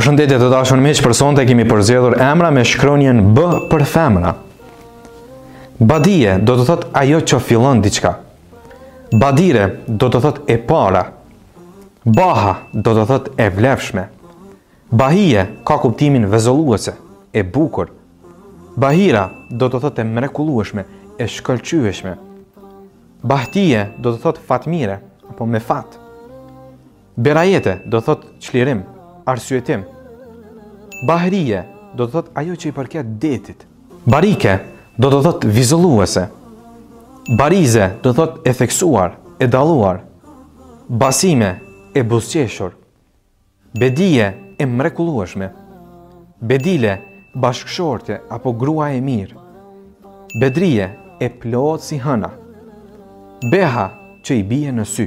Përshëndetje të dashur miq, për sonte kemi përzgjedhur emra me shkronjën B për femra. Badie do të thotë ajo që fillon diçka. Badire do të thotë e para. Baha do të thotë e vlefshme. Bahie ka kuptimin vezolluese, e bukur. Bahira do të thotë e mrekullueshme, e shkëlqyeshme. Bahtie do të thotë fatmire apo me fat. Berajete, do të thotë çlirim, arsyetim. Bahrije, do të thotë ajo që i përket detit. Barike, do të thotë vezulluese. Barize, do të thotë e theksuar, e dalluar. Basime, e buzëqeshur. Bedije, e mrekullueshme. Bedile, bashkëshorte apo grua e mirë. Bedrije, e plotë si hëna. Beha, që i bie në sy.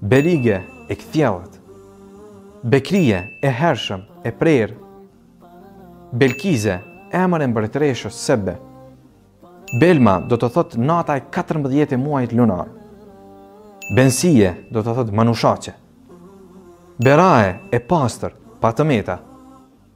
Belige e kthjellët Bekrije e hershëm e prerë Belkize, emër e mbretëreshës Sebe Belma do të thotë nata e 14 e muajit lunar Benefsije do të thotë manushaqe Berae e pastër, pa të meta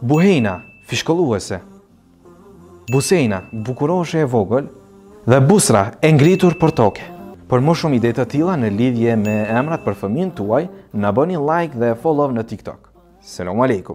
Buhejna, fishkëlluese. Busejna, bukuroshe e vogël. Dhe Busra, e ngritur prej toke. Për më shumë ide të tilla në lidhje me emrat për fëmijën tuaj, na bëni like dhe follow në TikTok. Selamu alejkum.